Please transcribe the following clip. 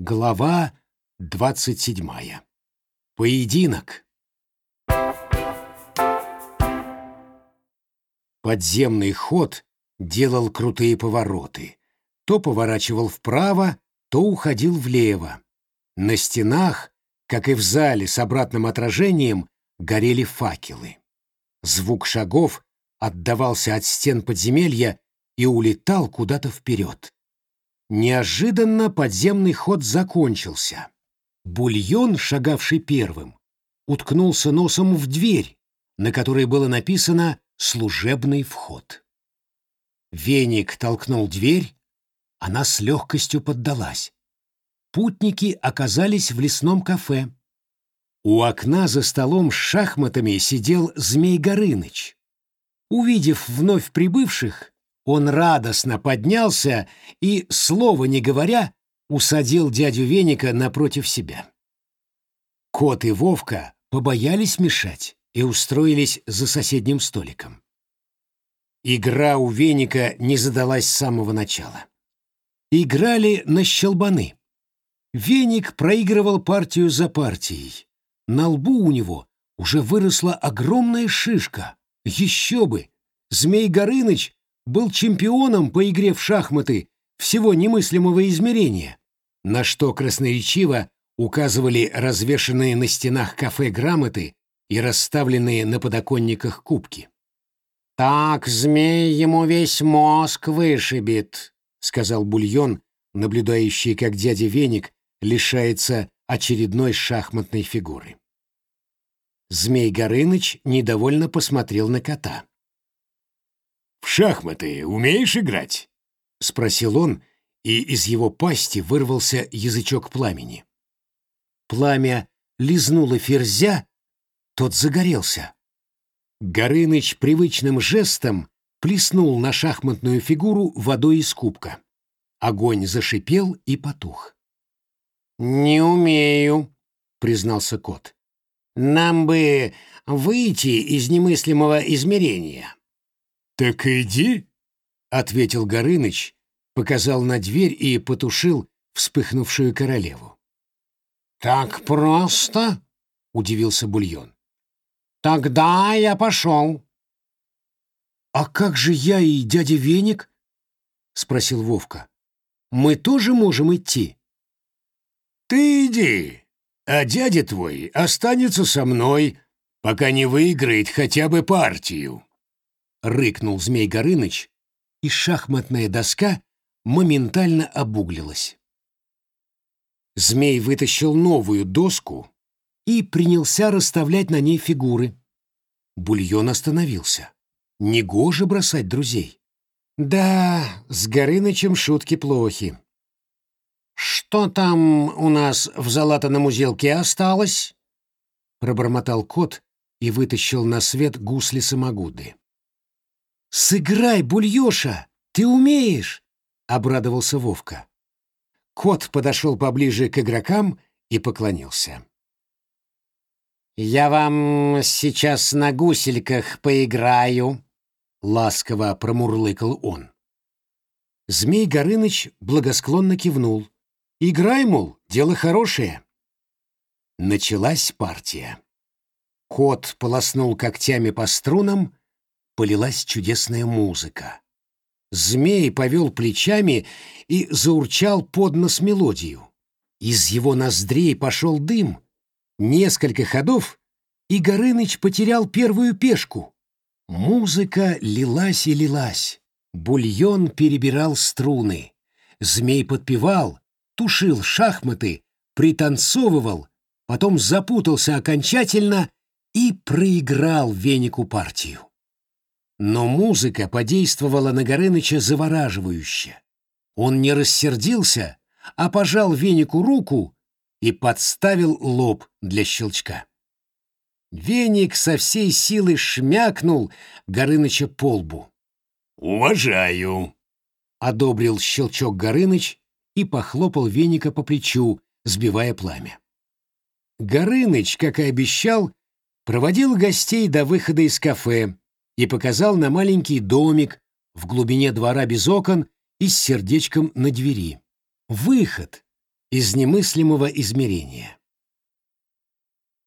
Глава двадцать седьмая. Поединок. Подземный ход делал крутые повороты. То поворачивал вправо, то уходил влево. На стенах, как и в зале с обратным отражением, горели факелы. Звук шагов отдавался от стен подземелья и улетал куда-то вперед. Неожиданно подземный ход закончился. Бульон, шагавший первым, уткнулся носом в дверь, на которой было написано «Служебный вход». Веник толкнул дверь, она с легкостью поддалась. Путники оказались в лесном кафе. У окна за столом с шахматами сидел Змей Горыныч. Увидев вновь прибывших, он радостно поднялся и, слова не говоря, усадил дядю Веника напротив себя. Кот и Вовка побоялись мешать и устроились за соседним столиком. Игра у Веника не задалась с самого начала. Играли на щелбаны. Веник проигрывал партию за партией. На лбу у него уже выросла огромная шишка. Еще бы! Змей Горыныч был чемпионом по игре в шахматы всего немыслимого измерения, на что красноречиво указывали развешанные на стенах кафе грамоты и расставленные на подоконниках кубки. «Так змей ему весь мозг вышибет», — сказал Бульон, наблюдающий, как дядя Веник лишается очередной шахматной фигуры. Змей Горыныч недовольно посмотрел на кота. «В шахматы умеешь играть?» — спросил он, и из его пасти вырвался язычок пламени. Пламя лизнуло ферзя, тот загорелся. Горыныч привычным жестом плеснул на шахматную фигуру водой из кубка. Огонь зашипел и потух. «Не умею», — признался кот. «Нам бы выйти из немыслимого измерения». «Так иди», — ответил Горыныч, показал на дверь и потушил вспыхнувшую королеву. «Так просто?» — удивился Бульон. «Тогда я пошел». «А как же я и дядя Веник?» — спросил Вовка. «Мы тоже можем идти?» «Ты иди, а дядя твой останется со мной, пока не выиграет хотя бы партию», — рыкнул Змей Горыныч, и шахматная доска моментально обуглилась. Змей вытащил новую доску и принялся расставлять на ней фигуры. Бульон остановился. Негоже бросать друзей. Да, с Горынычем шутки плохи. «Что там у нас в залатанном узелке осталось?» Пробормотал кот и вытащил на свет гусли самогуды. «Сыграй, Бульёша! Ты умеешь!» — обрадовался Вовка. Кот подошел поближе к игрокам и поклонился. «Я вам сейчас на гусельках поиграю», — ласково промурлыкал он. Змей Горыныч благосклонно кивнул. «Играй, мол, дело хорошее». Началась партия. Кот полоснул когтями по струнам, полилась чудесная музыка. Змей повел плечами и заурчал под нос мелодию. Из его ноздрей пошел дым. Несколько ходов, и Горыныч потерял первую пешку. Музыка лилась и лилась. Бульон перебирал струны. Змей подпевал, тушил шахматы, пританцовывал, потом запутался окончательно и проиграл венику партию. Но музыка подействовала на Горыныча завораживающе. Он не рассердился, а пожал венику руку и подставил лоб для щелчка. Веник со всей силы шмякнул Горыныча по лбу. «Уважаю», — одобрил щелчок Горыныч и похлопал веника по плечу, сбивая пламя. Горыныч, как и обещал, проводил гостей до выхода из кафе, и показал на маленький домик в глубине двора без окон и с сердечком на двери. Выход, из немыслимого измерения.